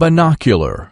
binocular.